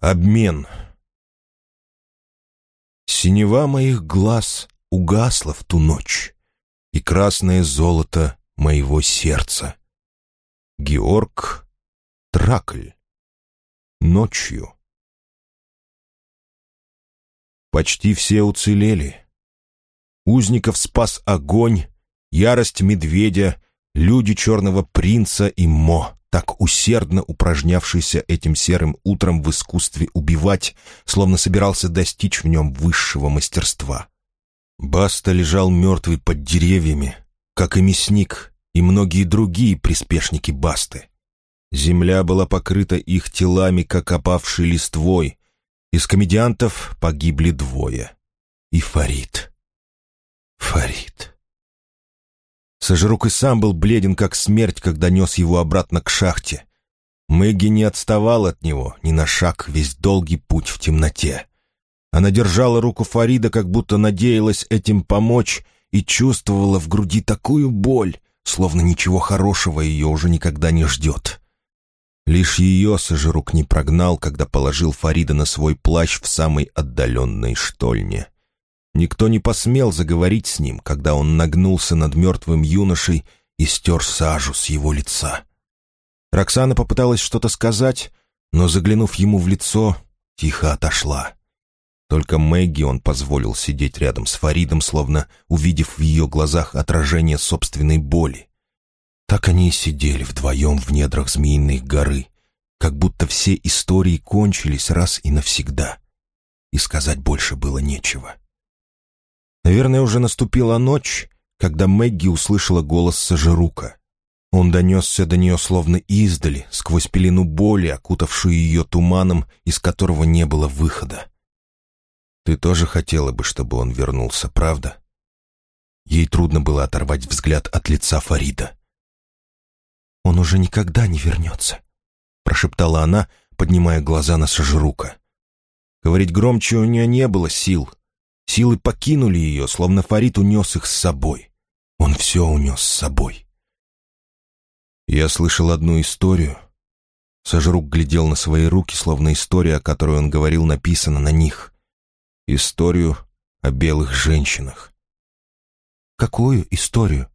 Обмен. Синева моих глаз угасла в ту ночь, и красное золото моего сердца. Георг Тракль. Ночью. Почти все уцелели. Узников спас огонь, ярость медведя, люди черного принца и Мо так усердно упражнявшийся этим серым утром в искусстве убивать, словно собирался достичь в нем высшего мастерства. Баста лежал мертвый под деревьями, как и мясник, и многие другие приспешники Басты. Земля была покрыта их телами, как опавшей листвой. Из комедиантов погибли двое. И Фарид. Фарид. Сожрук и сам был бледен, как смерть, когда нес его обратно к шахте. Мэгги не отставал от него ни на шаг весь долгий путь в темноте. Она держала руку Фарида, как будто надеялась этим помочь, и чувствовала в груди такую боль, словно ничего хорошего ее уже никогда не ждет. Лишь ее Сожрук не прогнал, когда положил Фарида на свой плащ в самой отдаленной штольне. Никто не посмел заговорить с ним, когда он нагнулся над мертвым юношей и стер сажу с его лица. Роксана попыталась что-то сказать, но, заглянув ему в лицо, тихо отошла. Только Мэгги он позволил сидеть рядом с Фаридом, словно увидев в ее глазах отражение собственной боли. Так они и сидели вдвоем в недрах Змеиной горы, как будто все истории кончились раз и навсегда. И сказать больше было нечего. Наверное, уже наступила ночь, когда Мэгги услышала голос Сажирука. Он донесся до нее словно издали, сквозь пелену боли, окутавшую ее туманом, из которого не было выхода. «Ты тоже хотела бы, чтобы он вернулся, правда?» Ей трудно было оторвать взгляд от лица Фарида. «Он уже никогда не вернется», — прошептала она, поднимая глаза на Сажирука. Говорить громче у нее не было сил, Силы покинули ее, словно Фарид унес их с собой. Он все унес с собой. Я слышал одну историю. Сожрук глядел на свои руки, словно история, о которой он говорил, написана на них. Историю о белых женщинах. Какую историю?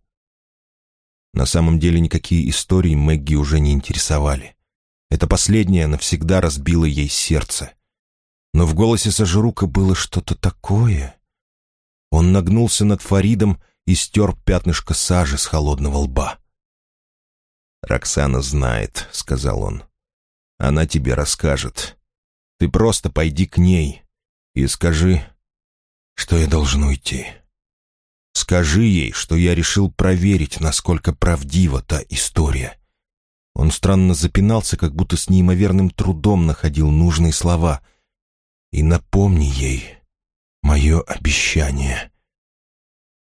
На самом деле никакие истории Мэгги уже не интересовали. Это последнее навсегда разбило ей сердце но в голосе Сажирука было что-то такое. Он нагнулся над Фаридом и стер пятнышко сажи с холодного лба. «Роксана знает», — сказал он. «Она тебе расскажет. Ты просто пойди к ней и скажи, что я должен уйти. Скажи ей, что я решил проверить, насколько правдива та история». Он странно запинался, как будто с неимоверным трудом находил нужные слова — и напомни ей мое обещание.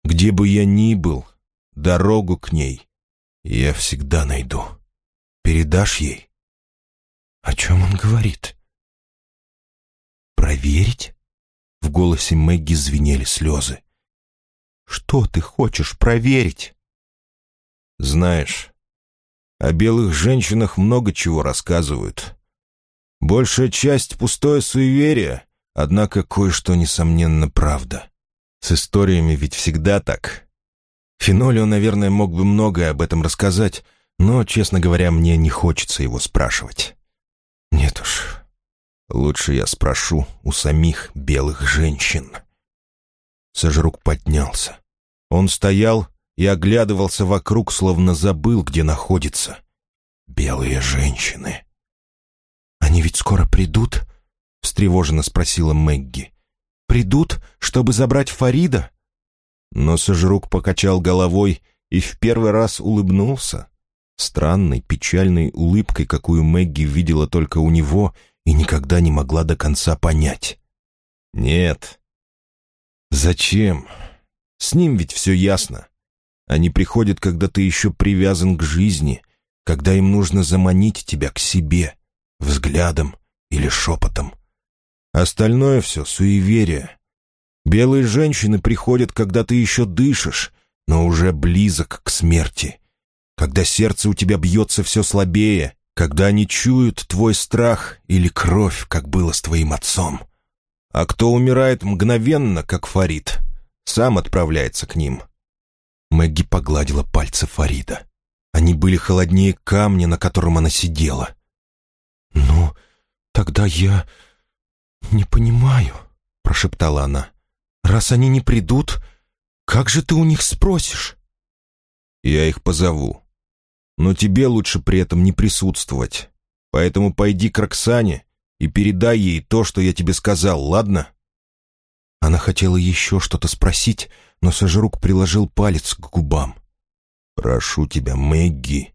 Где бы я ни был, дорогу к ней я всегда найду. Передашь ей? О чем он говорит? Проверить? В голосе Мэгги звенели слезы. Что ты хочешь проверить? Знаешь, о белых женщинах много чего рассказывают. Большая часть — пустое суеверие, однако кое-что, несомненно, правда. С историями ведь всегда так. Фенолио, наверное, мог бы многое об этом рассказать, но, честно говоря, мне не хочется его спрашивать. Нет уж, лучше я спрошу у самих белых женщин. Сожрук поднялся. Он стоял и оглядывался вокруг, словно забыл, где находится. Белые женщины. «Они ведь скоро придут?» — встревоженно спросила Мэгги. «Придут, чтобы забрать Фарида?» Но Сожрук покачал головой и в первый раз улыбнулся. Странной, печальной улыбкой, какую Мэгги видела только у него и никогда не могла до конца понять. «Нет». «Зачем? С ним ведь все ясно. Они приходят, когда ты еще привязан к жизни, когда им нужно заманить тебя к себе взглядом или шепотом. Остальное все — суеверие. Белые женщины приходят, когда ты еще дышишь, но уже близок к смерти. Когда сердце у тебя бьется все слабее, когда они чуют твой страх или кровь, как было с твоим отцом. А кто умирает мгновенно, как Фарид, сам отправляется к ним». Мэгги погладила пальцы Фарида. Они были холоднее камня, на котором она сидела. «Ну, тогда я не понимаю», — прошептала она. «Раз они не придут, как же ты у них спросишь?» «Я их позову. Но тебе лучше при этом не присутствовать. Поэтому пойди к Роксане и передай ей то, что я тебе сказал, ладно?» Она хотела еще что-то спросить, но Сожрук приложил палец к губам. «Прошу тебя, Мэгги».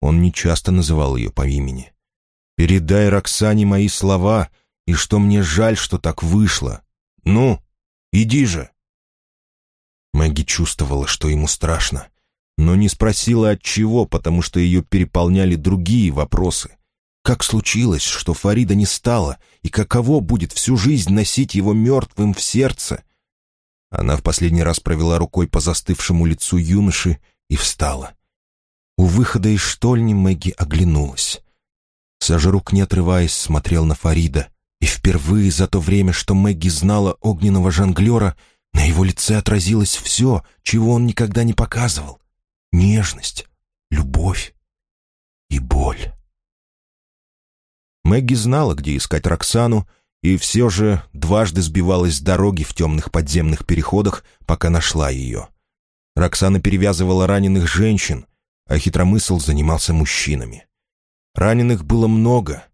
Он нечасто называл ее по имени. «Передай Роксане мои слова, и что мне жаль, что так вышло. Ну, иди же». Мэгги чувствовала, что ему страшно, но не спросила от чего, потому что ее переполняли другие вопросы. Как случилось, что Фарида не стало, и каково будет всю жизнь носить его мертвым в сердце? Она в последний раз провела рукой по застывшему лицу юноши и встала. У выхода из штольни Мэгги оглянулась. Сажерук, не отрываясь, смотрел на Фарида, и впервые за то время, что Мэгги знала огненного жонглера, на его лице отразилось все, чего он никогда не показывал. Нежность, любовь и боль. Мэгги знала, где искать Роксану, и все же дважды сбивалась с дороги в темных подземных переходах, пока нашла ее. Роксана перевязывала раненых женщин, а хитромысл занимался мужчинами. Раненых было много.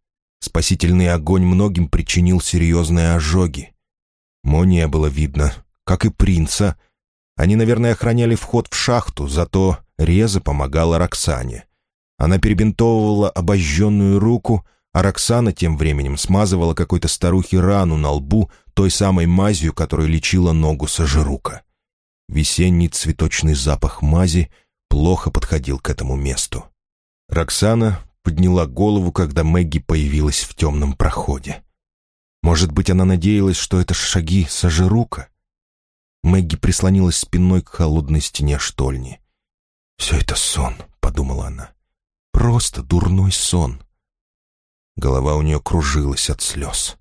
Спасительный огонь многим причинил серьезные ожоги. Мо не было видно, как и принца. Они, наверное, охраняли вход в шахту, зато Реза помогала Роксане. Она перебинтовывала обожженную руку, а Роксана тем временем смазывала какой-то старухе рану на лбу той самой мазью, которой лечила ногу Сажирука. Весенний цветочный запах мази плохо подходил к этому месту. Роксана подняла голову, когда Мэгги появилась в темном проходе. Может быть, она надеялась, что это шаги Сажирука? Мэгги прислонилась спиной к холодной стене штольни. «Все это сон», — подумала она. «Просто дурной сон». Голова у нее кружилась от слез.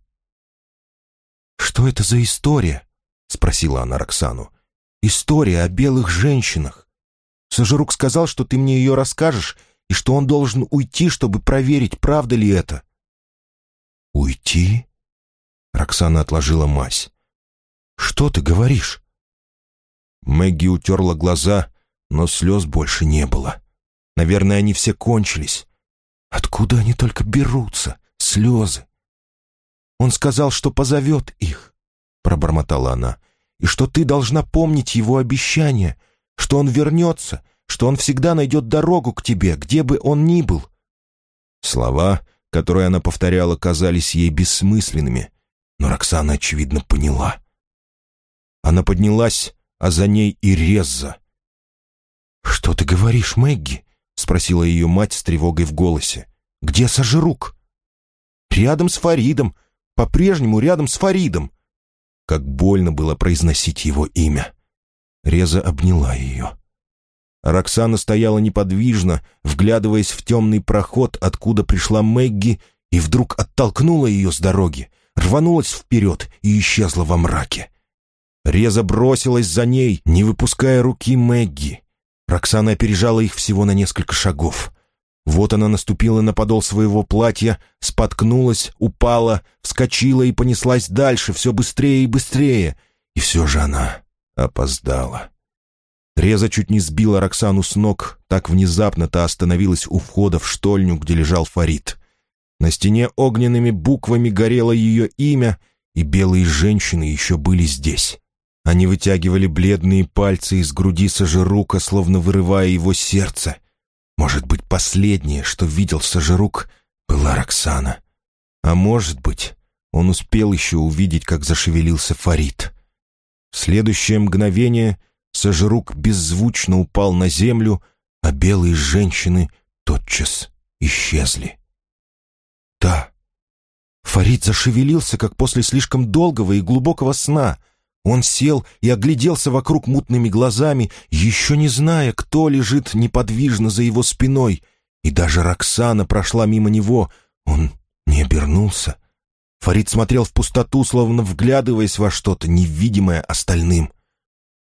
«Что это за история?» — спросила она Роксану. «История о белых женщинах. Сожрук сказал, что ты мне ее расскажешь, и что он должен уйти, чтобы проверить, правда ли это». «Уйти?» Роксана отложила мазь. «Что ты говоришь?» Мэгги утерла глаза, но слез больше не было. Наверное, они все кончились. Откуда они только берутся, слезы? Он сказал, что позовет их, пробормотала она, и что ты должна помнить его обещание, что он вернется, что он всегда найдет дорогу к тебе, где бы он ни был. Слова, которые она повторяла, казались ей бессмысленными, но Роксана, очевидно, поняла. Она поднялась, а за ней и Резза. «Что ты говоришь, Мэгги?» — спросила ее мать с тревогой в голосе. «Где Сажирук?» «Рядом с Фаридом. По-прежнему рядом с Фаридом». Как больно было произносить его имя. Реза обняла ее. Роксана стояла неподвижно, вглядываясь в темный проход, откуда пришла Мэгги, и вдруг оттолкнула ее с дороги, рванулась вперед и исчезла во мраке. Реза бросилась за ней, не выпуская руки Мэгги. Роксана опережала их всего на несколько шагов. Вот она наступила на подол своего платья, споткнулась, упала, вскочила и понеслась дальше, все быстрее и быстрее. И все же она опоздала. Реза чуть не сбила Роксану с ног, так внезапно та остановилась у входа в штольню, где лежал Фарид. На стене огненными буквами горело ее имя, и белые женщины еще были здесь. Они вытягивали бледные пальцы из груди Сажирука, словно вырывая его сердце. Может быть, последнее, что видел Сажирук, была Роксана. А может быть, он успел еще увидеть, как зашевелился Фарид. В следующее мгновение Сажирук беззвучно упал на землю, а белые женщины тотчас исчезли. Да, Фарид зашевелился, как после слишком долгого и глубокого сна — он сел и огляделся вокруг мутными глазами, еще не зная, кто лежит неподвижно за его спиной, И даже Роксана прошла мимо него. Он не обернулся. Фарид смотрел в пустоту, словно вглядываясь во что-то невидимое остальным.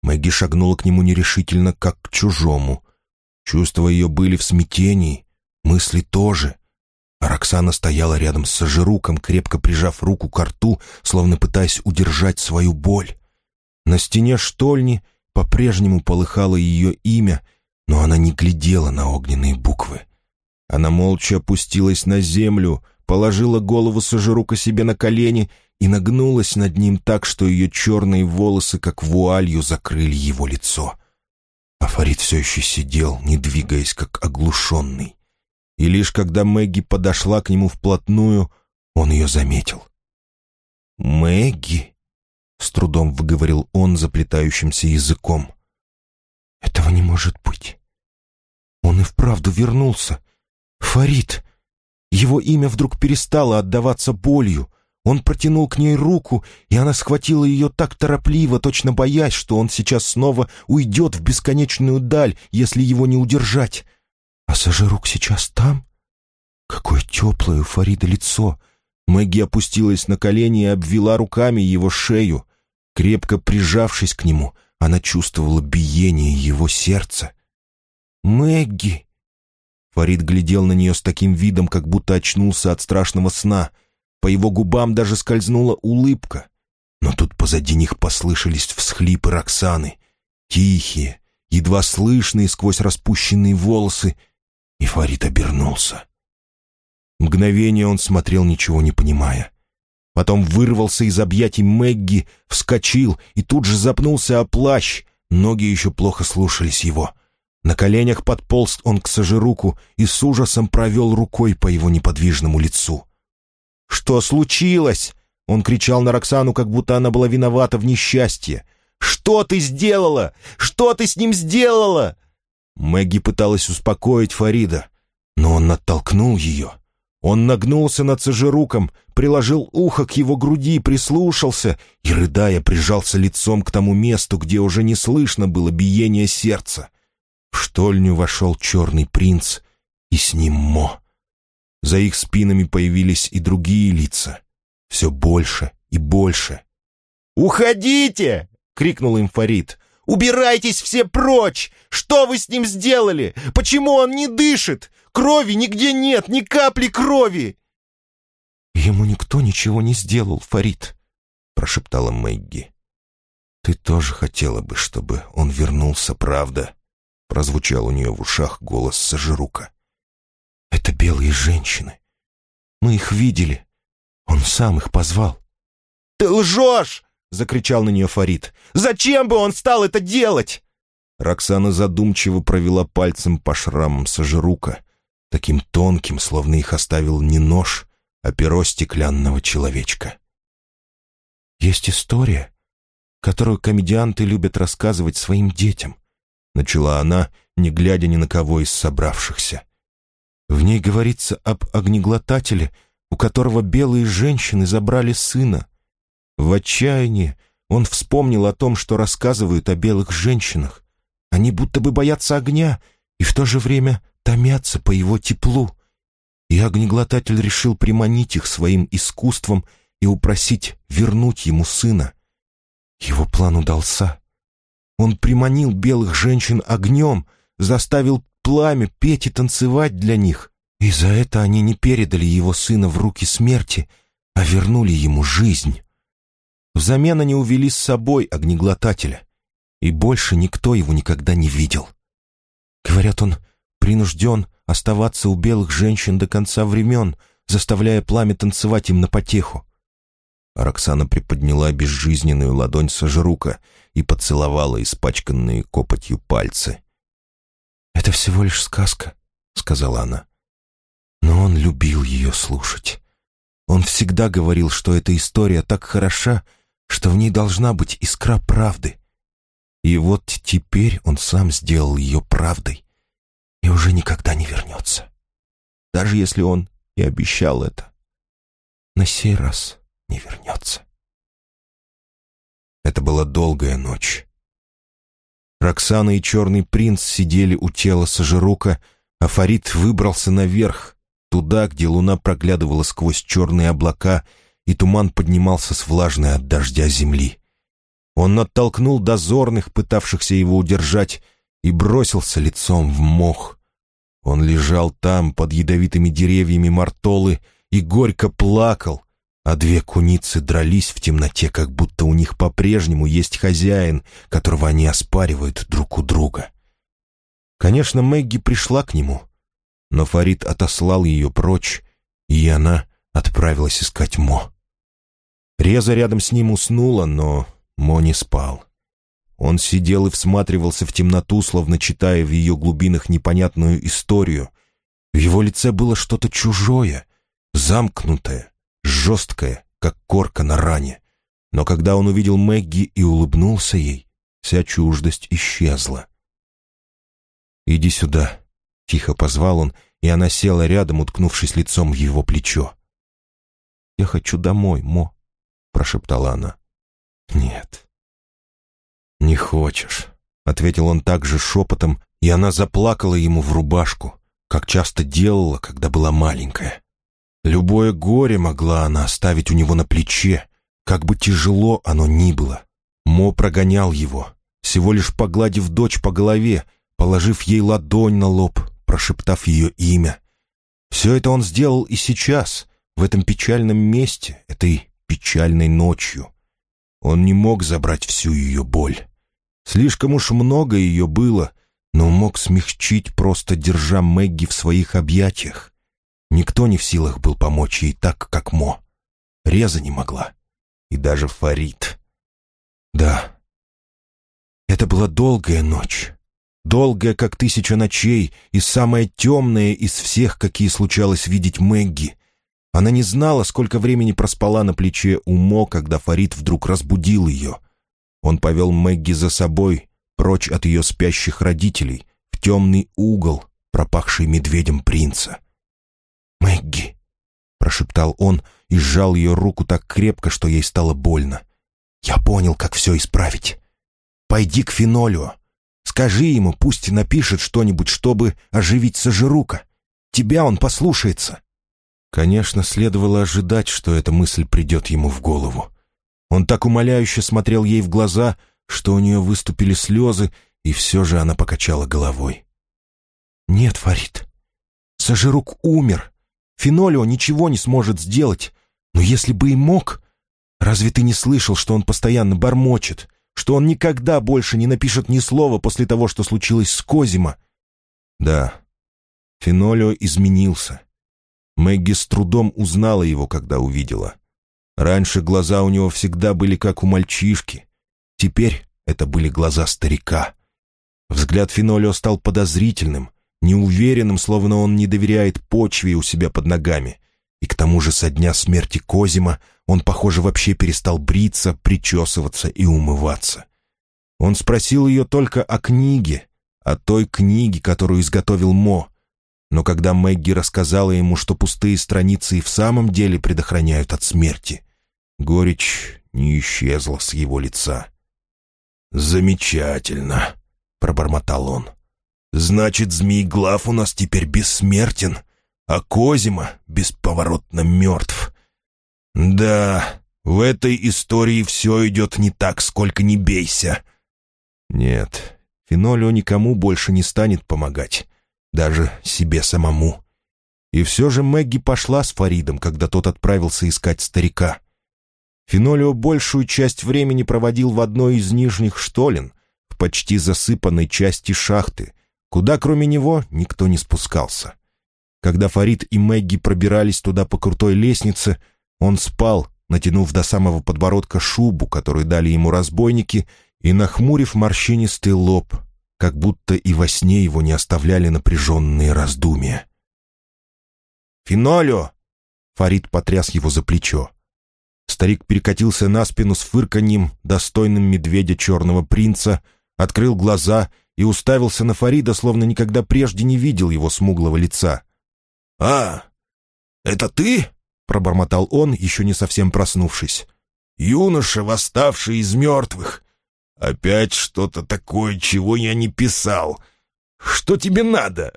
Мэгги шагнула к нему нерешительно, как к чужому. Чувства ее были в смятении, мысли тоже. А Роксана стояла рядом с Сажируком, крепко прижав руку к рту, словно пытаясь удержать свою боль. На стене штольни по-прежнему полыхало ее имя, но она не глядела на огненные буквы. Она молча опустилась на землю, положила голову Сажирука себе на колени и нагнулась над ним так, что ее черные волосы, как вуалью, закрыли его лицо. А Фарид все еще сидел, не двигаясь, как оглушенный. И лишь когда Мэгги подошла к нему вплотную, он ее заметил. «Мэгги?» — с трудом выговорил он заплетающимся языком. «Этого не может быть. Он и вправду вернулся. Фарид!» Его имя вдруг перестало отдаваться болью. Он протянул к ней руку, и она схватила ее так торопливо, точно боясь, что он сейчас снова уйдет в бесконечную даль, если его не удержать. А Сажирук сейчас там? Какое теплое у Фарида лицо! Мэгги опустилась на колени и обвела руками его шею. Крепко прижавшись к нему, она чувствовала биение его сердца. «Мэгги!» Фарид глядел на нее с таким видом, как будто очнулся от страшного сна — по его губам даже скользнула улыбка. Но тут позади них послышались всхлипы Роксаны. Тихие, едва слышные сквозь распущенные волосы. И Фарид обернулся. Мгновение он смотрел, ничего не понимая. Потом вырвался из объятий Мэгги, вскочил и тут же запнулся о плащ. Ноги еще плохо слушались его. На коленях подполз он к Сажируку и с ужасом провел рукой по его неподвижному лицу. «Что случилось?» Он кричал на Роксану, как будто она была виновата в несчастье. «Что ты сделала? Что ты с ним сделала?» Мэгги пыталась успокоить Фарида, но он оттолкнул ее. Он нагнулся над Сажируком, приложил ухо к его груди, прислушался и, рыдая, прижался лицом к тому месту, где уже не слышно было биения сердца. В штольню вошел черный принц, и с ним Мо. За их спинами появились и другие лица. Все больше и больше. «Уходите!» — крикнул им Фарид. «Убирайтесь все прочь! Что вы с ним сделали? Почему он не дышит? Крови нигде нет, ни капли крови!» «Ему никто ничего не сделал, Фарид», — прошептала Мэгги. «Ты тоже хотела бы, чтобы он вернулся, правда?» — прозвучал у нее в ушах голос Сажирука. Это белые женщины. Мы их видели. Он сам их позвал. «Ты лжешь!» — закричал на нее Фарид. «Зачем бы он стал это делать?» Роксана задумчиво провела пальцем по шрамам Сажирука, таким тонким, словно их оставил не нож, а перо стеклянного человечка. «Есть история, которую комедианты любят рассказывать своим детям», — начала она, не глядя ни на кого из собравшихся. В ней говорится об огнеглотателе, у которого белые женщины забрали сына. В отчаянии он вспомнил о том, что рассказывают о белых женщинах. Они будто бы боятся огня и в то же время томятся по его теплу. И огнеглотатель решил приманить их своим искусством и упросить вернуть ему сына. Его план удался. Он приманил белых женщин огнем, заставил пламя, петь и танцевать для них. И за это они не передали его сына в руки смерти, а вернули ему жизнь. Взамен они увели с собой огнеглотателя, и больше никто его никогда не видел. Говорят, он принужден оставаться у белых женщин до конца времен, заставляя пламя танцевать им на потеху. Роксана приподняла безжизненную ладонь Сожрука и поцеловала испачканные копотью пальцы. «Это всего лишь сказка», — сказала она. Но он любил ее слушать. Он всегда говорил, что эта история так хороша, что в ней должна быть искра правды. И вот теперь он сам сделал ее правдой и уже никогда не вернется. Даже если он и обещал это, на сей раз не вернется. Это была долгая ночь. Роксана и Черный принц сидели у тела Сажирука, а Фарид выбрался наверх, туда, где луна проглядывала сквозь черные облака, и туман поднимался с влажной от дождя земли. Он оттолкнул дозорных, пытавшихся его удержать, и бросился лицом в мох. Он лежал там, под ядовитыми деревьями мартолы, и горько плакал, а две куницы дрались в темноте, как будто у них по-прежнему есть хозяин, которого они оспаривают друг у друга. Конечно, Мэгги пришла к нему, но Фарид отослал ее прочь, и она отправилась искать Мо. Реза рядом с ним уснула, но Мо не спал. Он сидел и всматривался в темноту, словно читая в ее глубинах непонятную историю. В его лице было что-то чужое, замкнутое, жесткое, как корка на ране. Но когда он увидел Мэгги и улыбнулся ей, вся чуждость исчезла. «Иди сюда», — тихо позвал он, и она села рядом, уткнувшись лицом в его плечо. «Я хочу домой, Мо», — прошептала она. «Нет». «Не хочешь», — ответил он также шепотом, и она заплакала ему в рубашку, как часто делала, когда была маленькая. Любое горе могла она оставить у него на плече, как бы тяжело оно ни было. Мо прогонял его, всего лишь погладив дочь по голове, положив ей ладонь на лоб, прошептав ее имя. Все это он сделал и сейчас, в этом печальном месте, этой печальной ночью. Он не мог забрать всю ее боль. Слишком уж много ее было, но мог смягчить, просто держа Мэгги в своих объятиях. Никто не в силах был помочь ей так, как Мо. Реза не могла. И даже Фарид. Да. Это была долгая ночь. Долгая, как тысяча ночей, и самая темная из всех, какие случалось видеть Мэгги. Она не знала, сколько времени проспала на плече у Мо, когда Фарид вдруг разбудил ее. Он повел Мэгги за собой, прочь от ее спящих родителей, в темный угол, пропахший медведем принца. «Мэгги!» — прошептал он и сжал ее руку так крепко, что ей стало больно. «Я понял, как все исправить. Пойди к Фенолио. Скажи ему, пусть напишет что-нибудь, чтобы оживить Сажирука. Тебя он послушается». Конечно, следовало ожидать, что эта мысль придет ему в голову. Он так умоляюще смотрел ей в глаза, что у нее выступили слезы, и все же она покачала головой. «Нет, Фарид, Сажирук умер, Фенолио ничего не сможет сделать. Но если бы и мог... Разве ты не слышал, что он постоянно бормочет? Что он никогда больше не напишет ни слова после того, что случилось с Козима? Да, Фенолио изменился. Мэгги с трудом узнала его, когда увидела. Раньше глаза у него всегда были как у мальчишки. Теперь это были глаза старика. Взгляд Фенолио стал подозрительным, неуверенным, словно он не доверяет почве у себя под ногами. И к тому же со дня смерти Козима он, похоже, вообще перестал бриться, причесываться и умываться. Он спросил ее только о книге, о той книге, которую изготовил Мо. Но когда Мэгги рассказала ему, что пустые страницы и в самом деле предохраняют от смерти, горечь не исчезла с его лица. «Замечательно», — пробормотал он. Значит, Змееглав у нас теперь бессмертен, а Козима бесповоротно мертв. Да, в этой истории все идет не так, сколько не бейся. Нет, Фенолио никому больше не станет помогать, даже себе самому. И все же Мэгги пошла с Фаридом, когда тот отправился искать старика. Фенолио большую часть времени проводил в одной из нижних штолен, в почти засыпанной части шахты — куда кроме него никто не спускался. Когда Фарид и Мэгги пробирались туда по крутой лестнице, он спал, натянув до самого подбородка шубу, которую дали ему разбойники, и нахмурив морщинистый лоб, как будто и во сне его не оставляли напряженные раздумья. «Финолео!» — Фарид потряс его за плечо. Старик перекатился на спину с фырканьем, достойным медведя черного принца, открыл глаза и уставился на Фарида, словно никогда прежде не видел его смуглого лица. «А, это ты?» — пробормотал он, еще не совсем проснувшись. «Юноша, восставший из мертвых. Опять что-то такое, чего я не писал. Что тебе надо?»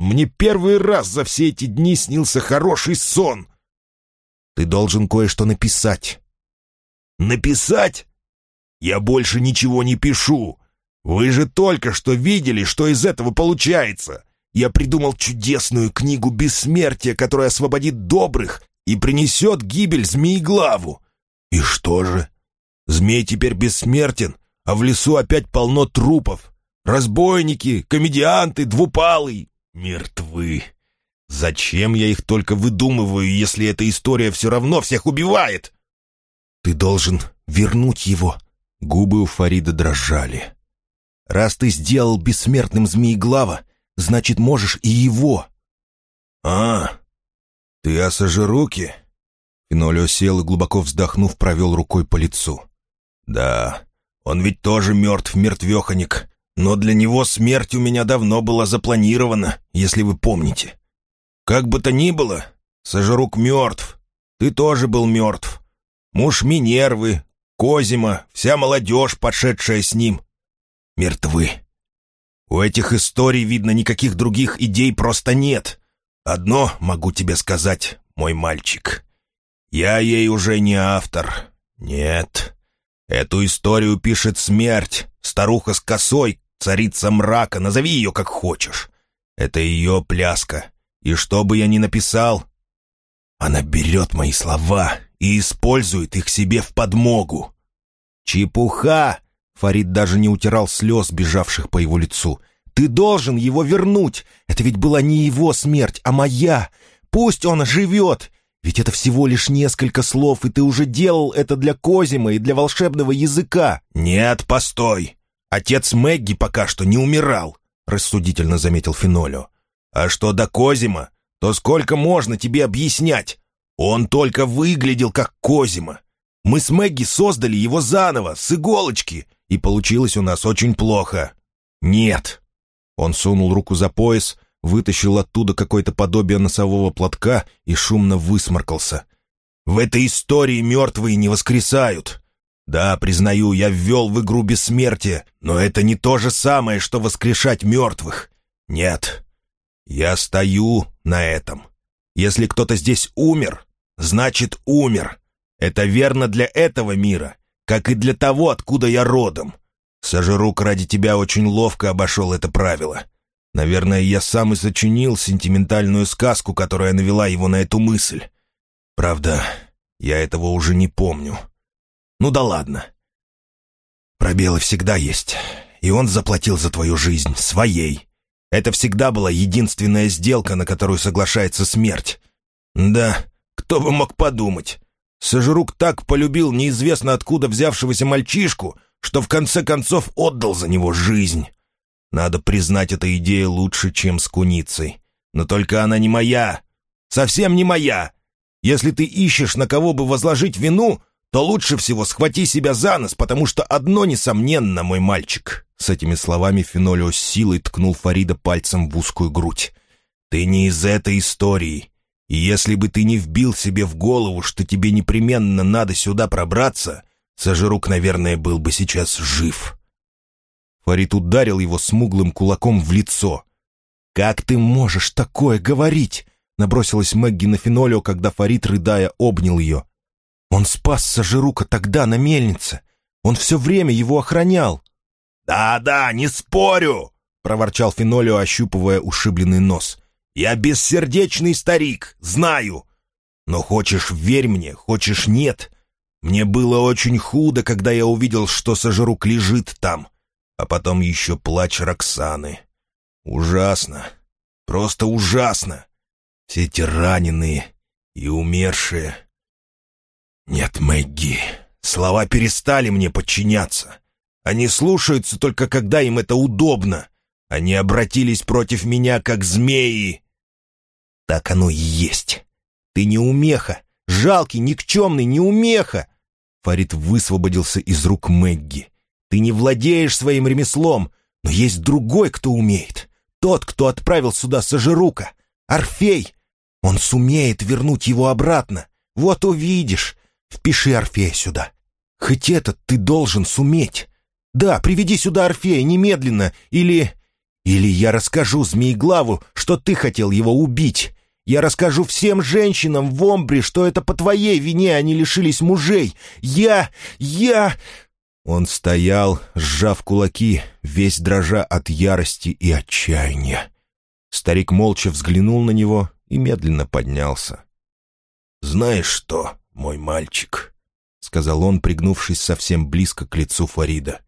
Мне первый раз за все эти дни снился хороший сон. Ты должен кое-что написать. Написать? Я больше ничего не пишу. Вы же только что видели, что из этого получается. Я придумал чудесную книгу бессмертия, которая освободит добрых и принесет гибель Змееглаву. И что же? Змей теперь бессмертен, а в лесу опять полно трупов. Разбойники, комедианты, двупалый. Мертвы. Зачем я их только выдумываю, если эта история все равно всех убивает? Ты должен вернуть его. Губы у Фарида дрожали. Раз ты сделал бессмертным Змееглава, значит, можешь и его. А, ты о Сажируке? Фенолио сел и, глубоко вздохнув, провел рукой по лицу. Да, он ведь тоже мертв, мертвеханик. Но для него смерть у меня давно была запланирована, если вы помните. Как бы то ни было, Сажирук мертв. Ты тоже был мертв. Муж Минервы, Козима, вся молодежь, подшедшая с ним мертвы. У этих историй, видно, никаких других идей просто нет. Одно могу тебе сказать, мой мальчик. Я ей уже не автор. Нет. Эту историю пишет смерть, старуха с косой, царица мрака, назови ее как хочешь. Это ее пляска. И что бы я ни написал, она берет мои слова и использует их себе в подмогу. Чепуха! Фарид даже не утирал слез, бежавших по его лицу. «Ты должен его вернуть! Это ведь была не его смерть, а моя! Пусть он живет! Ведь это всего лишь несколько слов, и ты уже делал это для Козима и для волшебного языка!» «Нет, постой! Отец Мэгги пока что не умирал!» — рассудительно заметил Фенолио. «А что до Козима, то сколько можно тебе объяснять? Он только выглядел как Козима. Мы с Мэгги создали его заново, с иголочки, и получилось у нас очень плохо. Нет. Он сунул руку за пояс, вытащил оттуда какое-то подобие носового платка и шумно высморкался. В этой истории мертвые не воскресают. Да, признаю, я ввел в игру бессмертие, но это не то же самое, что воскрешать мертвых. Нет. Я стою на этом. Если кто-то здесь умер, значит умер. Это верно для этого мира, как и для того, откуда я родом. Сожрук ради тебя очень ловко обошел это правило. Наверное, я сам и сочинил сентиментальную сказку, которая навела его на эту мысль. Правда, я этого уже не помню. Ну да ладно. Пробелы всегда есть, и он заплатил за твою жизнь, своей. Это всегда была единственная сделка, на которую соглашается смерть. Да, кто бы мог подумать. Сожрук так полюбил неизвестно откуда взявшегося мальчишку, что в конце концов отдал за него жизнь. Надо признать, эта идея лучше, чем с куницей. Но только она не моя. Совсем не моя. Если ты ищешь, на кого бы возложить вину, то лучше всего схвати себя за нос, потому что одно несомненно, мой мальчик». С этими словами Фенолио с силой ткнул Фарида пальцем в узкую грудь. «Ты не из этой истории. И если бы ты не вбил себе в голову, что тебе непременно надо сюда пробраться, Сожрук, наверное, был бы сейчас жив». Фарид ударил его смуглым кулаком в лицо. «Как ты можешь такое говорить?» Набросилась Мэгги на Фенолио, когда Фарид, рыдая, обнял ее. «Он спас Сажирука тогда на мельнице. Он все время его охранял». «Да-да, не спорю!» — проворчал Фенолио, ощупывая ушибленный нос. Я бессердечный старик, знаю. Но хочешь — верь мне, хочешь — нет. Мне было очень худо, когда я увидел, что Сожрук лежит там. А потом еще плач Роксаны. Ужасно. Просто ужасно. Все эти раненые и умершие. Нет, Мэгги, слова перестали мне подчиняться. Они слушаются только когда им это удобно. Они обратились против меня, как змеи. Так оно и есть. Ты не умеха, жалкий, никчемный неумеха. Фарид высвободился из рук Мэгги. Ты не владеешь своим ремеслом, но есть другой, кто умеет. Тот, кто отправил сюда Сажирука. Орфей. Он сумеет вернуть его обратно. Вот увидишь. Впиши Орфея сюда. Хоть этот ты должен суметь. Да, приведи сюда Орфея немедленно, или... Или я расскажу Змееглаву, что ты хотел его убить. Я расскажу всем женщинам в Омбре, что это по твоей вине они лишились мужей. Я... я...» Он стоял, сжав кулаки, весь дрожа от ярости и отчаяния. Старик молча взглянул на него и медленно поднялся. «Знаешь что, мой мальчик?» — сказал он, пригнувшись совсем близко к лицу Фарида.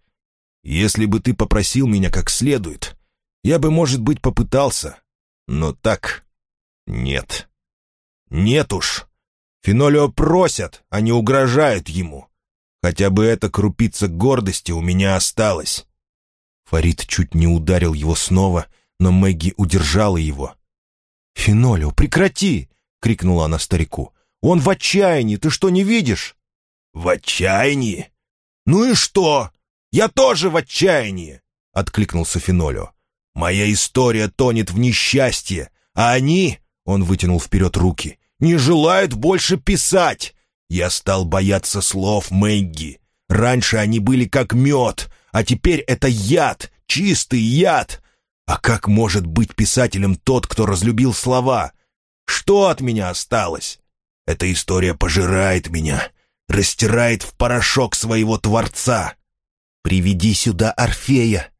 «Если бы ты попросил меня как следует, я бы, может быть, попытался. Но так нет. Нет уж. Фенолио просят, а не угрожают ему. Хотя бы эта крупица гордости у меня осталась». Фарид чуть не ударил его снова, но Мэгги удержала его. «Фенолио, прекрати!» — крикнула она старику. «Он в отчаянии, ты что, не видишь?» «В отчаянии? Ну и что? Я тоже в отчаянии!» — откликнулся Фенолио. «Моя история тонет в несчастье, а они...» — он вытянул вперед руки. «Не желают больше писать! Я стал бояться слов Мэгги. Раньше они были как мед, а теперь это яд, чистый яд. А как может быть писателем тот, кто разлюбил слова? Что от меня осталось? Эта история пожирает меня, растирает в порошок своего Творца. Приведи сюда Орфея!»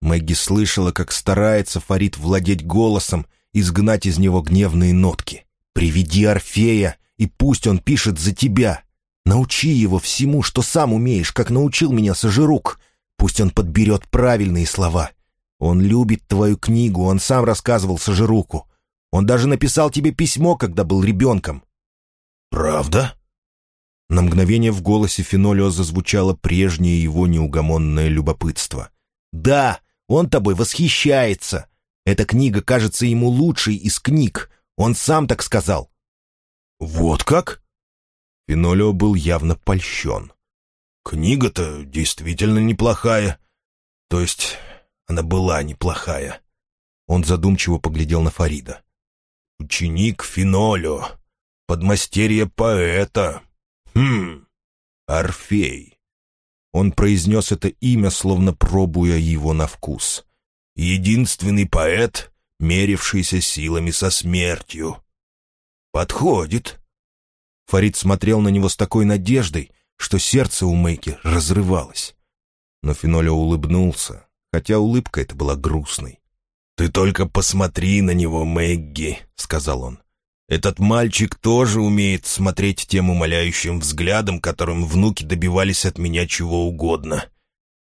Мэгги слышала, как старается Фарид владеть голосом, изгнать из него гневные нотки. «Приведи Орфея, и пусть он пишет за тебя. Научи его всему, что сам умеешь, как научил меня Сожирук. Пусть он подберет правильные слова. Он любит твою книгу, он сам рассказывал Сожируку. Он даже написал тебе письмо, когда был ребенком». «Правда?» На мгновение в голосе Фенолио зазвучало прежнее его неугомонное любопытство. «Да, он тобой восхищается. Эта книга кажется ему лучшей из книг. Он сам так сказал». «Вот как?» Фенолио был явно польщен. «Книга-то действительно неплохая. То есть она была неплохая». Он задумчиво поглядел на Фарида. «Ученик Фенолио, подмастерье поэта. Хм, Орфей». Он произнес это имя, словно пробуя его на вкус. «Единственный поэт, мерившийся силами со смертью». «Подходит». Фарид смотрел на него с такой надеждой, что сердце у Мэйки разрывалось. Но Феноля улыбнулся, хотя улыбка эта была грустной. «Ты только посмотри на него, Мэгги», — сказал он. «Этот мальчик тоже умеет смотреть тем умоляющим взглядом, которым внуки добивались от меня чего угодно.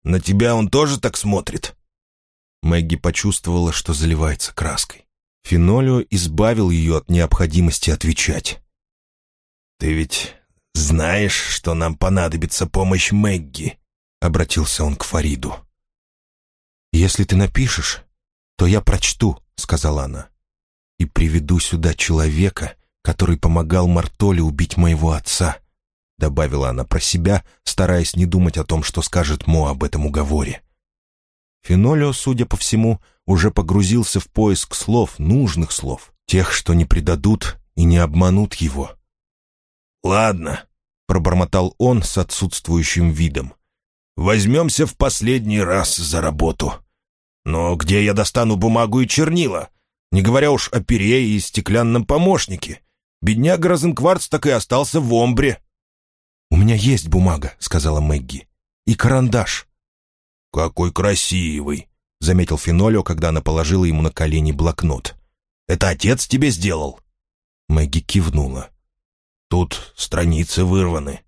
На тебя он тоже так смотрит?» Мэгги почувствовала, что заливается краской. Фенолио избавил ее от необходимости отвечать. «Ты ведь знаешь, что нам понадобится помощь Мэгги?» — обратился он к Фариду. «Если ты напишешь, то я прочту», — сказала она, «и приведу сюда человека, который помогал Мартоле убить моего отца», — добавила она про себя, стараясь не думать о том, что скажет Мо об этом уговоре. Фенолио, судя по всему, уже погрузился в поиск слов, нужных слов, тех, что не предадут и не обманут его. «Ладно», — пробормотал он с отсутствующим видом. «Возьмемся в последний раз за работу. Но где я достану бумагу и чернила? Не говоря уж о пере и стеклянном помощнике. Бедняга Розенкварц так и остался в омбре». «У меня есть бумага», — сказала Мэгги. «И карандаш». «Какой красивый!» — заметил Фенолио, когда она положила ему на колени блокнот. «Это отец тебе сделал?» Мэгги кивнула. «Тут страницы вырваны».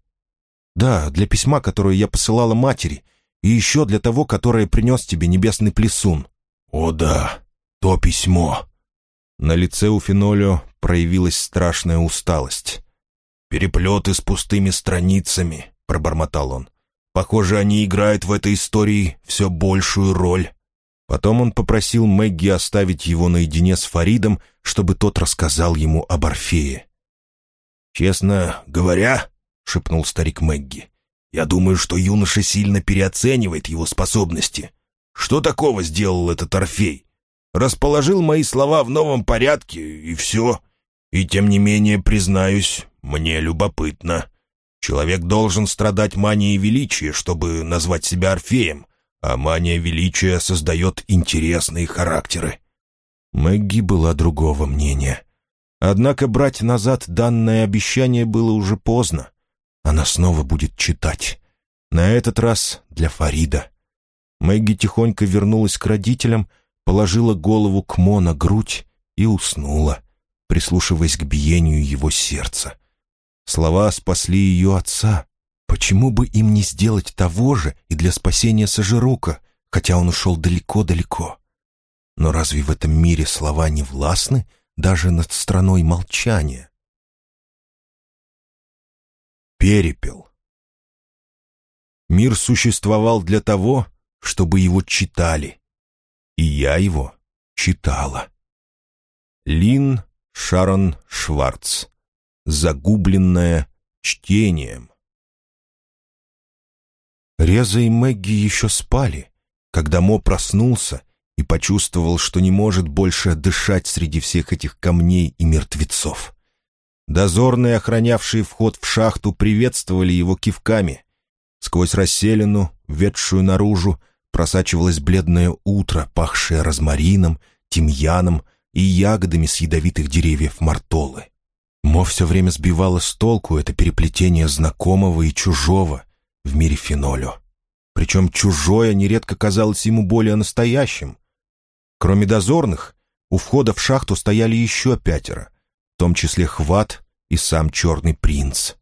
«Да, для письма, которое я посылала матери, и еще для того, которое принес тебе небесный плесун». «О да, то письмо». На лице у Фенолио проявилась страшная усталость. «Переплеты с пустыми страницами», — пробормотал он. Похоже, они играют в этой истории все большую роль. Потом он попросил Мэгги оставить его наедине с Фаридом, чтобы тот рассказал ему об Орфее. «Честно говоря», — шепнул старик Мэгги, — «я думаю, что юноша сильно переоценивает его способности. Что такого сделал этот Орфей? Расположил мои слова в новом порядке, и все. И тем не менее, признаюсь, мне любопытно. Человек должен страдать манией величия, чтобы назвать себя Орфеем, а мания величия создает интересные характеры». Мэгги была другого мнения. Однако брать назад данное обещание было уже поздно. Она снова будет читать. На этот раз для Фарида. Мэгги тихонько вернулась к родителям, положила голову к Мо на грудь и уснула, прислушиваясь к биению его сердца. Слова спасли ее отца. Почему бы им не сделать того же и для спасения Сажирука, хотя он ушел далеко-далеко? Но разве в этом мире слова не властны даже над страной молчания? Перепел. Мир существовал для того, чтобы его читали. И я его читала. Лин Шарон Шварц. Загубленная чтением. Реза и Мэгги еще спали, когда Мо проснулся и почувствовал, что не может больше дышать среди всех этих камней и мертвецов. Дозорные, охранявшие вход в шахту, приветствовали его кивками. Сквозь расселину, ведшую наружу, просачивалось бледное утро, пахшее розмарином, тимьяном и ягодами с ядовитых деревьев мартолы. Мо все время сбивало с толку это переплетение знакомого и чужого в мире фенолю. Причем чужое нередко казалось ему более настоящим. Кроме дозорных, у входа в шахту стояли еще пятеро, в том числе Хват и сам Черный Принц.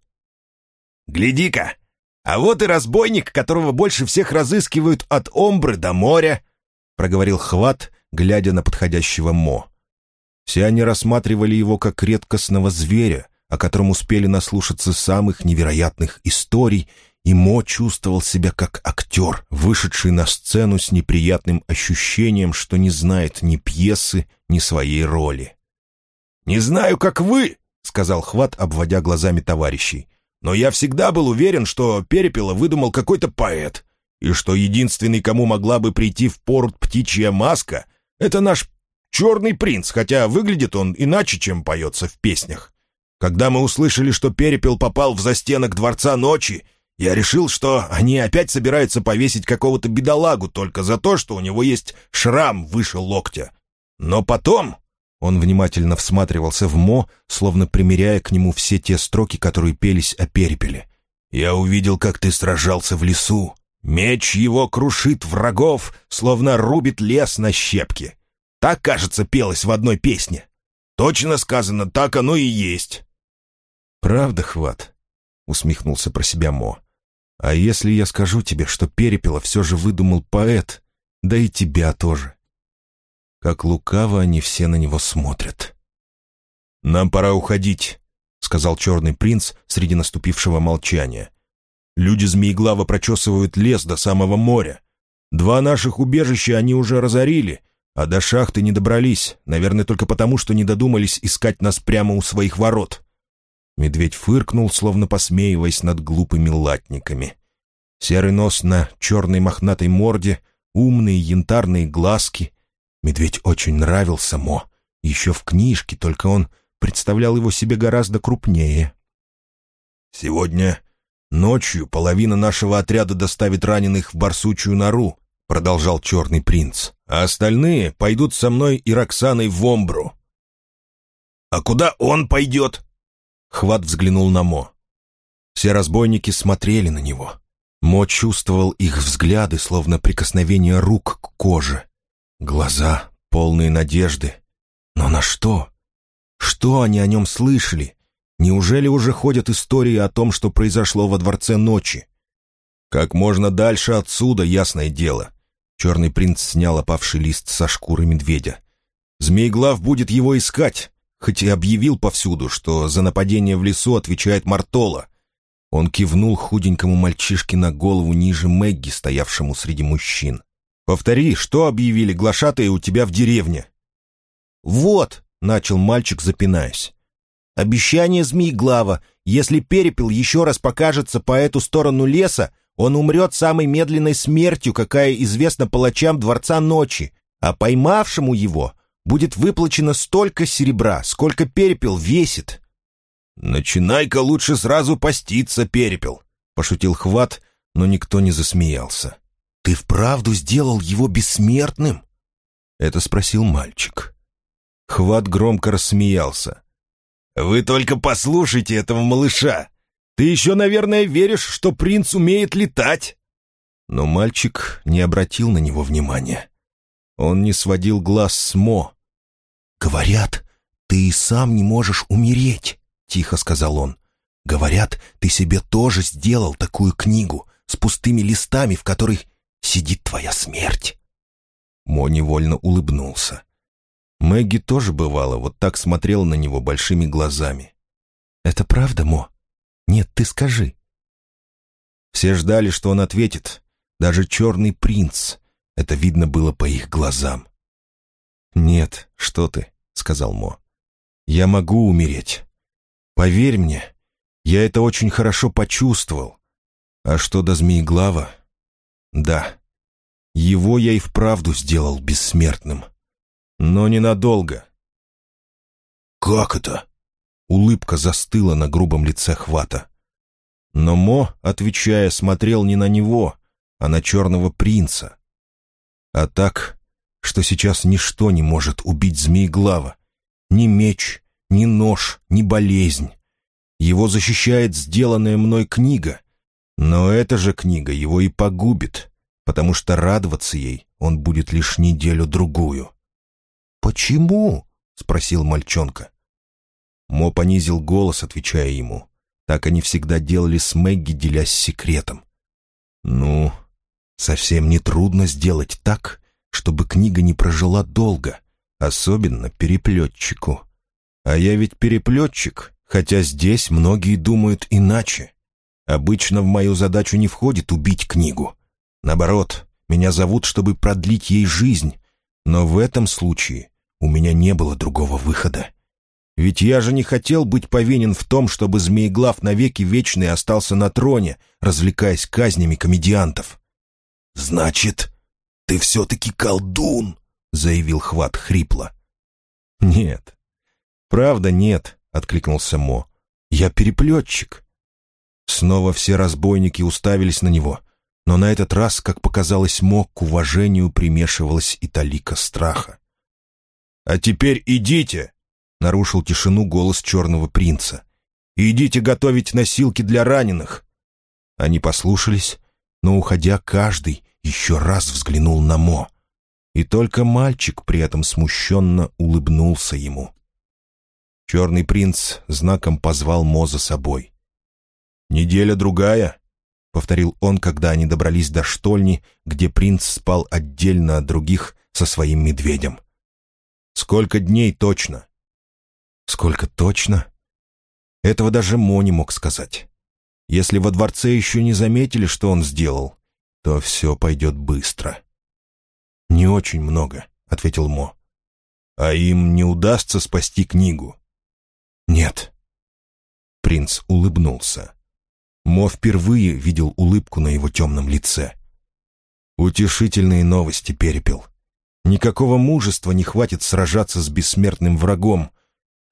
«Гляди-ка, а вот и разбойник, которого больше всех разыскивают от Омбры до моря», — проговорил Хват, глядя на подходящего Мо. Все они рассматривали его как редкостного зверя, о котором успели наслушаться самых невероятных историй, и Мо чувствовал себя как актер, вышедший на сцену с неприятным ощущением, что не знает ни пьесы, ни своей роли. «Не знаю, как вы», — сказал Хват, обводя глазами товарищей, «но я всегда был уверен, что Перепела выдумал какой-то поэт, и что единственный, кому могла бы прийти в порт птичья маска, это наш черный принц, хотя выглядит он иначе, чем поется в песнях. Когда мы услышали, что Перепел попал в застенок Дворца Ночи, я решил, что они опять собираются повесить какого-то бедолагу только за то, что у него есть шрам выше локтя. Но потом...» Он внимательно всматривался в Мо, словно примеряя к нему все те строки, которые пелись о Перепеле. «Я увидел, как ты сражался в лесу. Меч его крушит врагов, словно рубит лес на щепки. Так, кажется, пелось в одной песне. Точно сказано, так оно и есть». «Правда, Хват?» — усмехнулся про себя Мо. «А если я скажу тебе, что Перепела все же выдумал поэт, да и тебя тоже?» Как лукаво они все на него смотрят. «Нам пора уходить», — сказал черный принц среди наступившего молчания. «Люди Змееглава прочесывают лес до самого моря. Два наших убежища они уже разорили, а до шахты не добрались, наверное, только потому, что не додумались искать нас прямо у своих ворот». Медведь фыркнул, словно посмеиваясь над глупыми латниками. Серый нос на черной мохнатой морде, умные янтарные глазки. Медведь очень нравился Мо. Еще в книжке, только он представлял его себе гораздо крупнее. «Сегодня ночью половина нашего отряда доставит раненых в барсучью нору», — продолжал черный принц а остальные пойдут со мной и Роксаной в Омбру». «А куда он пойдет?» Хват взглянул на Мо. Все разбойники смотрели на него. Мо чувствовал их взгляды, словно прикосновение рук к коже. Глаза, полные надежды. Но на что? Что они о нем слышали? Неужели уже ходят истории о том, что произошло во Дворце Ночи? Как можно дальше отсюда, ясное дело. Черный принц снял опавший лист со шкуры медведя. «Змееглав будет его искать, хоть и объявил повсюду, что за нападение в лесу отвечает Мартола». Он кивнул худенькому мальчишке на голову ниже Мэгги, стоявшему среди мужчин. «Повтори, что объявили глашатые у тебя в деревне?» «Вот», — начал мальчик, запинаясь. «Обещание Змееглава. Если перепел еще раз покажется по эту сторону леса, он умрет самой медленной смертью, какая известна палачам Дворца Ночи, а поймавшему его будет выплачено столько серебра, сколько перепел весит». «Начинай-ка лучше сразу поститься, перепел», — пошутил Хват, но никто не засмеялся. Ты вправду сделал его бессмертным?» Это спросил мальчик. Хват громко рассмеялся. «Вы только послушайте этого малыша! Ты еще, наверное, веришь, что принц умеет летать!» Но мальчик не обратил на него внимания. Он не сводил глаз с Мо. «Говорят, ты и сам не можешь умереть», — тихо сказал он. «Говорят, ты себе тоже сделал такую книгу с пустыми листами, в которой сидит твоя смерть». Мо невольно улыбнулся. Мэгги тоже бывало, вот так смотрела на него большими глазами. «Это правда, Мо? Нет, ты скажи». Все ждали, что он ответит. Даже черный принц. Это видно было по их глазам. «Нет, что ты», — сказал Мо. «Я могу умереть. Поверь мне, я это очень хорошо почувствовал. А что до Змееглава? Да, его я и вправду сделал бессмертным. Но ненадолго». «Как это?» Улыбка застыла на грубом лице Хвата. Но Мо, отвечая, смотрел не на него, а на черного принца. А так, что сейчас ничто не может убить Змееглава. Ни меч, ни нож, ни болезнь. Его защищает сделанная мной книга. Но эта же книга его и погубит, потому что радоваться ей он будет лишь неделю-другую. «Почему?» — спросил мальчонка. Мо понизил голос, отвечая ему. Так они всегда делали с Мэгги, делясь секретом. «Ну, совсем не трудно сделать так, чтобы книга не прожила долго, особенно переплетчику. А я ведь переплетчик, хотя здесь многие думают иначе. Обычно в мою задачу не входит убить книгу. Наоборот, меня зовут, чтобы продлить ей жизнь, но в этом случае у меня не было другого выхода. Ведь я же не хотел быть повинен в том, чтобы Змееглав навеки вечный остался на троне, развлекаясь казнями комедиантов. «Значит, ты все-таки колдун», — заявил Хват хрипло. «Нет, правда нет», — откликнулся Мо. «Я переплетчик». Снова все разбойники уставились на него, но на этот раз, как показалось Мо, к уважению примешивалась и талика страха. «А теперь идите!» — нарушил тишину голос черного принца. «Идите готовить носилки для раненых!» Они послушались, но, уходя, каждый еще раз взглянул на Мо. И только мальчик при этом смущенно улыбнулся ему. Черный принц знаком позвал Мо за собой. «Неделя-другая», — повторил он, когда они добрались до штольни, где принц спал отдельно от других со своим медведем. «Сколько дней точно?» Сколько точно? Этого даже Мо не мог сказать. Если во дворце еще не заметили, что он сделал, то все пойдет быстро. «Не очень много», — ответил Мо. «А им не удастся спасти книгу?» «Нет». Принц улыбнулся. Мо впервые видел улыбку на его темном лице. «Утешительные новости, Перепел. Никакого мужества не хватит сражаться с бессмертным врагом,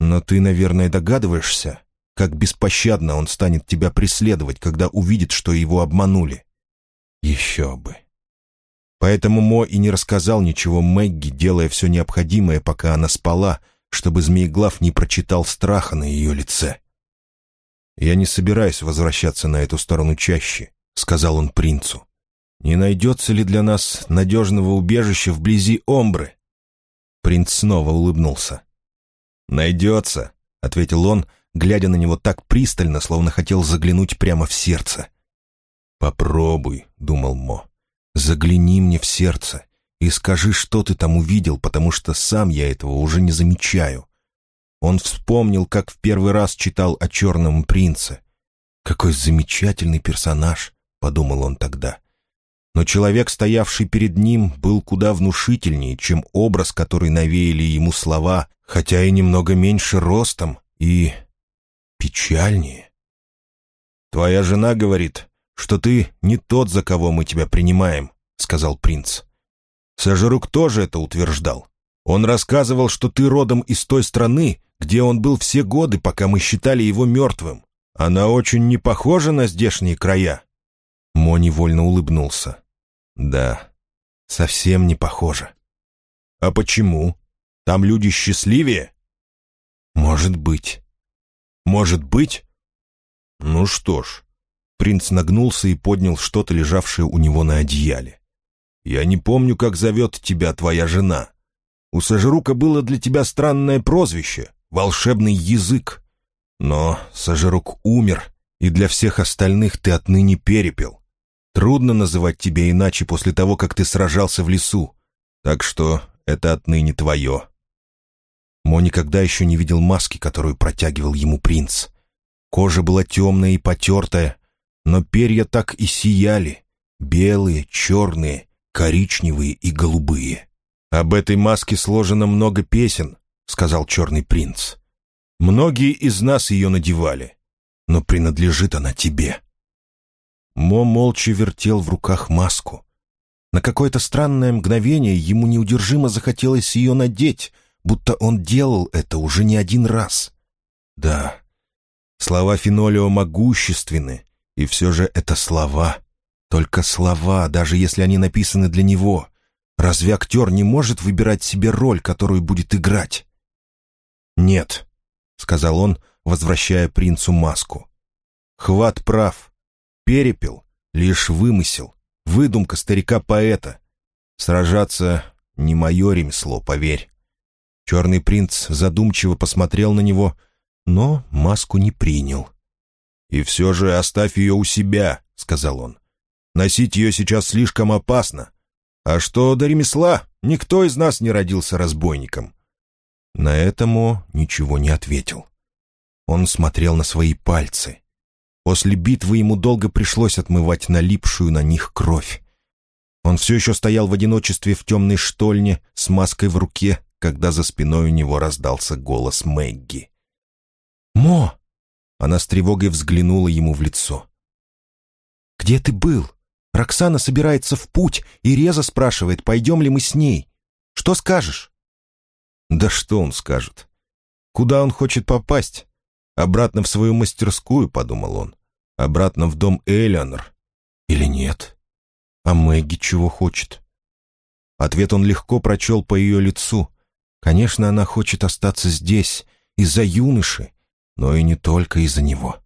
но ты, наверное, догадываешься, как беспощадно он станет тебя преследовать, когда увидит, что его обманули. Еще бы. Поэтому Мо и не рассказал ничего Мэгги, делая все необходимое, пока она спала, чтобы Змееглав не прочитал страха на ее лице. «Я не собираюсь возвращаться на эту сторону чаще», — сказал он принцу. «Не найдется ли для нас надежного убежища вблизи Омбры?» Принц снова улыбнулся. «Найдется», — ответил он, глядя на него так пристально, словно хотел заглянуть прямо в сердце. «Попробуй», — думал Мо, — «загляни мне в сердце и скажи, что ты там увидел, потому что сам я этого уже не замечаю». Он вспомнил, как в первый раз читал о черном принце. «Какой замечательный персонаж», — подумал он тогда. Но человек, стоявший перед ним, был куда внушительнее, чем образ, который навеяли ему слова, хотя и немного меньше ростом и печальнее. «Твоя жена говорит, что ты не тот, за кого мы тебя принимаем», — сказал принц. Сажерук тоже это утверждал. Он рассказывал, что ты родом из той страны, где он был все годы, пока мы считали его мертвым. Она очень не похожа на здешние края. Мо невольно улыбнулся. Да, совсем не похоже. А почему? Там люди счастливее? Может быть. Может быть? Ну что ж. Принц нагнулся и поднял что-то, лежавшее у него на одеяле. «Я не помню, как зовет тебя твоя жена. У Сажирука было для тебя странное прозвище — волшебный язык. Но Сажирук умер, и для всех остальных ты отныне перепел. Трудно называть тебя иначе после того, как ты сражался в лесу. Так что это отныне твое». Мо никогда еще не видел маски, которую протягивал ему принц. Кожа была темная и потертая, но перья так и сияли. Белые, черные, коричневые и голубые. «Об этой маске сложено много песен», — сказал черный принц. «Многие из нас ее надевали, но принадлежит она тебе». Мо молча вертел в руках маску. На какое-то странное мгновение ему неудержимо захотелось ее надеть, будто он делал это уже не один раз. Да, слова Фенолио могущественны, и все же это слова. Только слова, даже если они написаны для него. Разве актер не может выбирать себе роль, которую будет играть? «Нет», — сказал он, возвращая принцу маску. «Хват прав. Перепел — лишь вымысел выдумка старика-поэта. Сражаться — не мое ремесло, поверь. Черный принц задумчиво посмотрел на него, но маску не принял. «И все же оставь ее у себя», — сказал он. «Носить ее сейчас слишком опасно. А что до ремесла, никто из нас не родился разбойником». На этому ничего не ответил. Он смотрел на свои пальцы. После битвы ему долго пришлось отмывать налипшую на них кровь. Он все еще стоял в одиночестве в темной штольне с маской в руке, когда за спиной у него раздался голос Мэгги. «Мо!» Она с тревогой взглянула ему в лицо. «Где ты был? Роксана собирается в путь, и Реза спрашивает, пойдем ли мы с ней. Что скажешь?» «Да что он скажет? Куда он хочет попасть? Обратно в свою мастерскую, подумал он. Обратно в дом Элеонор. Или нет? А Мэгги чего хочет? Ответ он легко прочел по ее лицу. Конечно, она хочет остаться здесь, из-за юноши, но и не только из-за него.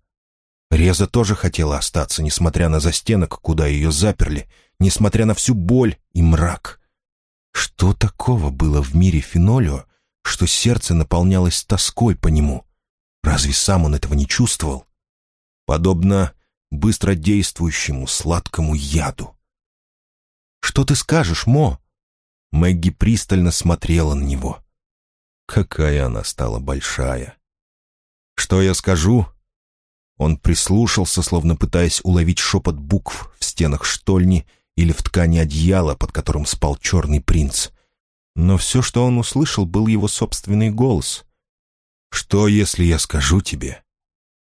Реза тоже хотела остаться, несмотря на застенок, куда ее заперли, несмотря на всю боль и мрак. Что такого было в мире Фенолио, что сердце наполнялось тоской по нему? Разве сам он этого не чувствовал? Подобно быстродействующему сладкому яду. «Что ты скажешь, Мо?» Мэгги пристально смотрела на него. Какая она стала большая. «Что я скажу?» Он прислушался, словно пытаясь уловить шепот букв в стенах штольни или в ткани одеяла, под которым спал черный принц. Но все, что он услышал, был его собственный голос. Что, если я скажу тебе?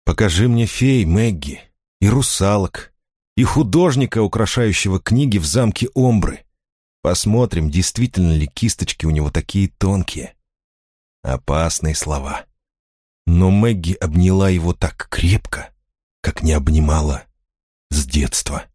Покажи мне фей, Мэгги, и русалок, и художника, украшающего книги в замке Омбры. Посмотрим, действительно ли кисточки у него такие тонкие. Опасные слова. Но Мэгги обняла его так крепко, как не обнимала с детства.